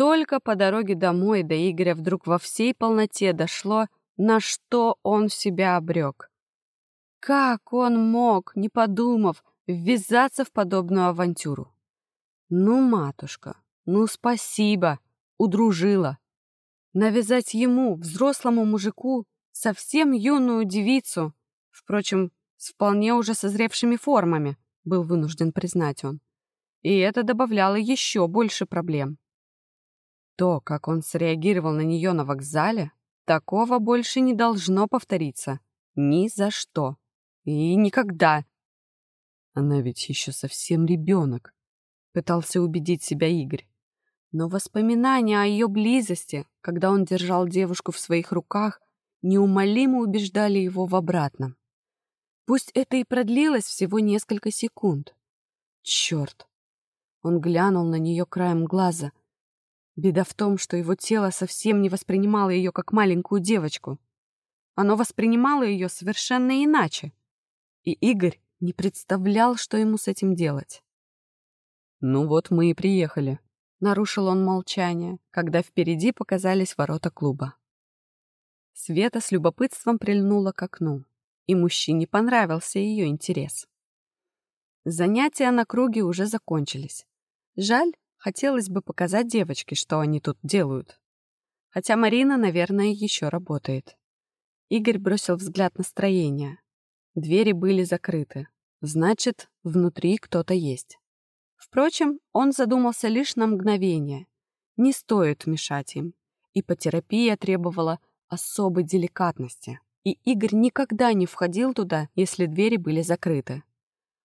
Только по дороге домой до Игоря вдруг во всей полноте дошло, на что он себя обрек. Как он мог, не подумав, ввязаться в подобную авантюру? Ну, матушка, ну спасибо, удружила. Навязать ему, взрослому мужику, совсем юную девицу, впрочем, с вполне уже созревшими формами, был вынужден признать он. И это добавляло еще больше проблем. То, как он среагировал на нее на вокзале, такого больше не должно повториться. Ни за что. И никогда. Она ведь еще совсем ребенок, пытался убедить себя Игорь. Но воспоминания о ее близости, когда он держал девушку в своих руках, неумолимо убеждали его в обратном. Пусть это и продлилось всего несколько секунд. Черт! Он глянул на нее краем глаза. Беда в том, что его тело совсем не воспринимало ее как маленькую девочку. Оно воспринимало ее совершенно иначе. И Игорь не представлял, что ему с этим делать. «Ну вот мы и приехали», — нарушил он молчание, когда впереди показались ворота клуба. Света с любопытством прильнула к окну, и мужчине понравился ее интерес. Занятия на круге уже закончились. Жаль, хотелось бы показать девочке, что они тут делают. Хотя Марина, наверное, еще работает. Игорь бросил взгляд на строение. Двери были закрыты. Значит, внутри кто-то есть. Впрочем, он задумался лишь на мгновение. Не стоит мешать им. Ипотерапия требовала особой деликатности. И Игорь никогда не входил туда, если двери были закрыты.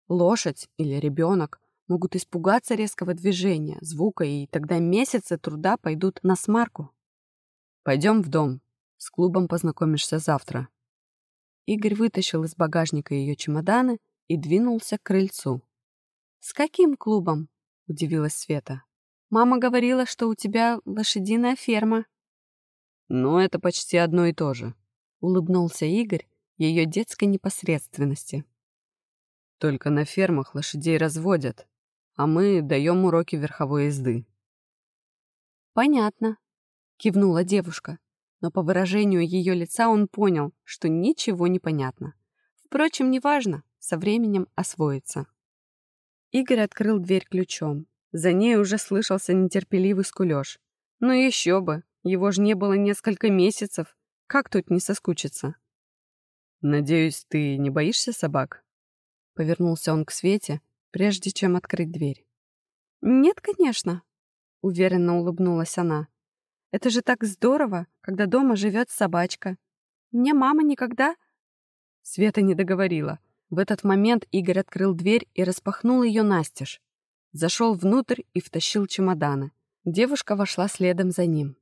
Лошадь или ребенок могут испугаться резкого движения, звука, и тогда месяцы труда пойдут на смарку. «Пойдем в дом. С клубом познакомишься завтра», Игорь вытащил из багажника ее чемоданы и двинулся к крыльцу. «С каким клубом?» — удивилась Света. «Мама говорила, что у тебя лошадиная ферма». «Ну, это почти одно и то же», — улыбнулся Игорь ее детской непосредственности. «Только на фермах лошадей разводят, а мы даем уроки верховой езды». «Понятно», — кивнула девушка но по выражению ее лица он понял, что ничего не понятно. Впрочем, неважно, со временем освоится. Игорь открыл дверь ключом. За ней уже слышался нетерпеливый скулёж. Ну еще бы, его ж не было несколько месяцев. Как тут не соскучиться? «Надеюсь, ты не боишься собак?» Повернулся он к Свете, прежде чем открыть дверь. «Нет, конечно», — уверенно улыбнулась она. Это же так здорово, когда дома живет собачка. Мне мама никогда...» Света не договорила. В этот момент Игорь открыл дверь и распахнул ее настежь. Зашел внутрь и втащил чемоданы. Девушка вошла следом за ним.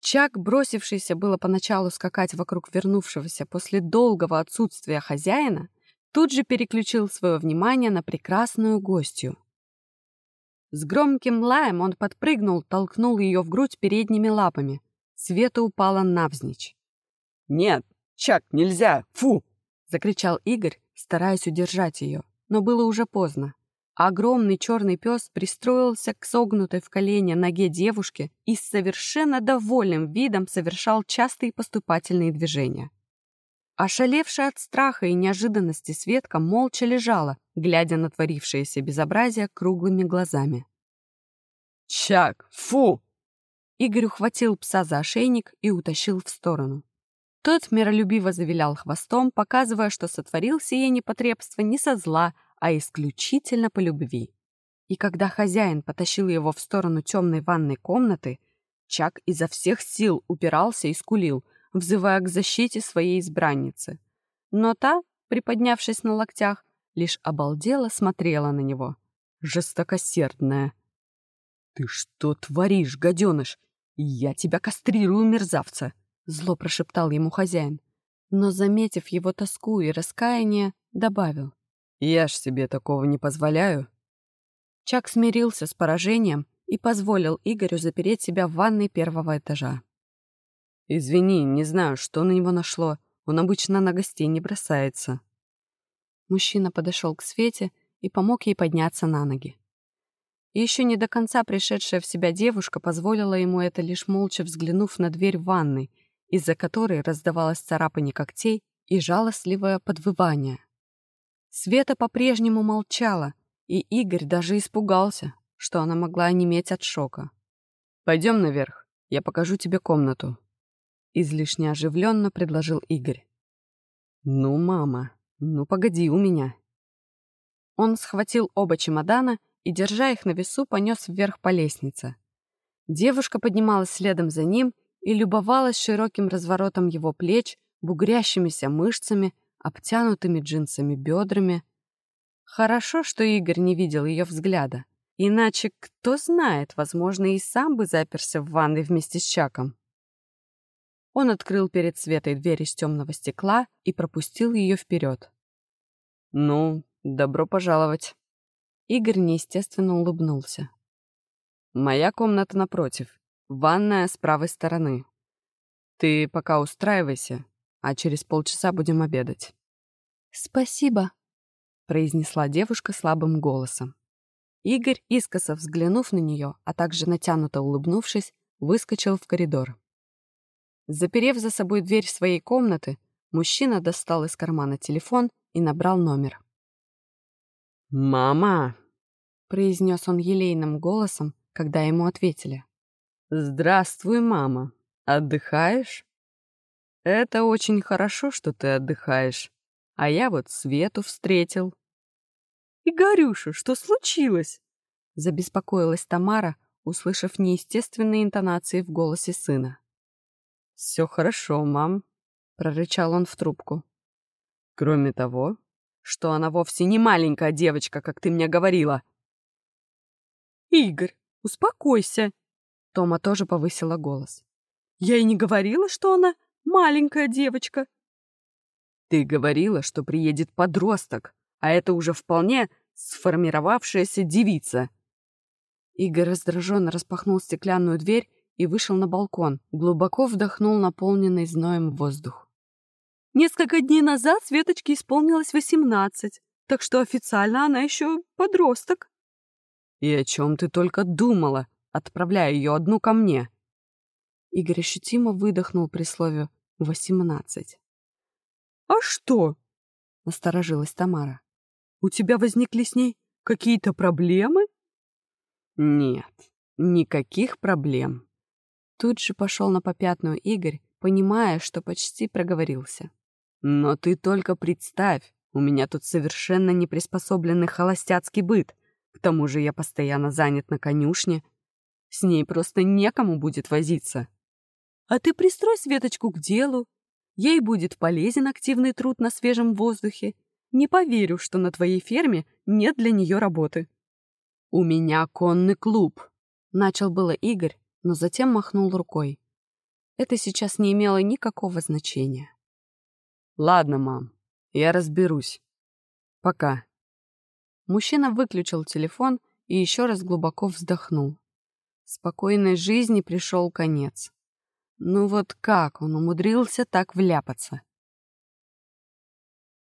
Чак, бросившийся было поначалу скакать вокруг вернувшегося после долгого отсутствия хозяина, тут же переключил свое внимание на прекрасную гостью. С громким лаем он подпрыгнул, толкнул ее в грудь передними лапами. Света упала навзничь. «Нет, Чак, нельзя! Фу!» — закричал Игорь, стараясь удержать ее. Но было уже поздно. Огромный черный пес пристроился к согнутой в колене ноге девушки и с совершенно довольным видом совершал частые поступательные движения. Ошалевшая от страха и неожиданности Светка молча лежала, глядя на творившееся безобразие круглыми глазами. «Чак, фу!» Игорь ухватил пса за ошейник и утащил в сторону. Тот миролюбиво завилял хвостом, показывая, что сотворил сие непотребство не со зла, а исключительно по любви. И когда хозяин потащил его в сторону темной ванной комнаты, Чак изо всех сил упирался и скулил, взывая к защите своей избранницы. Но та, приподнявшись на локтях, лишь обалдела смотрела на него. Жестокосердная. «Ты что творишь, гаденыш? Я тебя кастрирую, мерзавца!» Зло прошептал ему хозяин. Но, заметив его тоску и раскаяние, добавил. «Я ж себе такого не позволяю». Чак смирился с поражением и позволил Игорю запереть себя в ванной первого этажа. «Извини, не знаю, что на него нашло. Он обычно на гостей не бросается». Мужчина подошел к Свете и помог ей подняться на ноги. еще не до конца пришедшая в себя девушка позволила ему это, лишь молча взглянув на дверь ванной, из-за которой раздавалось царапание когтей и жалостливое подвывание. Света по-прежнему молчала, и Игорь даже испугался, что она могла онеметь от шока. «Пойдем наверх, я покажу тебе комнату», — излишне оживленно предложил Игорь. «Ну, мама, ну погоди у меня». Он схватил оба чемодана и, держа их на весу, понес вверх по лестнице. Девушка поднималась следом за ним и любовалась широким разворотом его плеч, бугрящимися мышцами, обтянутыми джинсами бедрами. Хорошо, что Игорь не видел ее взгляда. Иначе, кто знает, возможно, и сам бы заперся в ванной вместе с Чаком. Он открыл перед Светой дверь из темного стекла и пропустил ее вперед. «Ну, добро пожаловать». Игорь неестественно улыбнулся. «Моя комната напротив, ванная с правой стороны. Ты пока устраивайся, а через полчаса будем обедать». «Спасибо», — произнесла девушка слабым голосом. Игорь, искоса взглянув на нее, а также натянуто улыбнувшись, выскочил в коридор. Заперев за собой дверь своей комнаты, мужчина достал из кармана телефон и набрал номер. «Мама!» — произнес он елейным голосом, когда ему ответили. «Здравствуй, мама. Отдыхаешь?» «Это очень хорошо, что ты отдыхаешь. А я вот Свету встретил». «Игорюша, что случилось?» — забеспокоилась Тамара, услышав неестественные интонации в голосе сына. «Все хорошо, мам», — прорычал он в трубку. «Кроме того, что она вовсе не маленькая девочка, как ты мне говорила». «Игорь, успокойся!» Тома тоже повысила голос. «Я и не говорила, что она маленькая девочка». «Ты говорила, что приедет подросток, а это уже вполне сформировавшаяся девица». Игорь раздраженно распахнул стеклянную дверь и вышел на балкон, глубоко вдохнул наполненный зноем воздух. Несколько дней назад Светочке исполнилось восемнадцать, так что официально она еще подросток. «И о чем ты только думала, отправляя ее одну ко мне?» Игорь ощутимо выдохнул при слове «восемнадцать». «А что?» — насторожилась Тамара. «У тебя возникли с ней какие-то проблемы?» «Нет, никаких проблем», Тут же пошел на попятную Игорь, понимая, что почти проговорился. «Но ты только представь, у меня тут совершенно неприспособленный холостяцкий быт. К тому же я постоянно занят на конюшне. С ней просто некому будет возиться». «А ты пристрой Светочку к делу. Ей будет полезен активный труд на свежем воздухе. Не поверю, что на твоей ферме нет для нее работы». «У меня конный клуб», — начал было Игорь, но затем махнул рукой. Это сейчас не имело никакого значения. «Ладно, мам, я разберусь. Пока». Мужчина выключил телефон и еще раз глубоко вздохнул. Спокойной жизни пришел конец. Ну вот как он умудрился так вляпаться?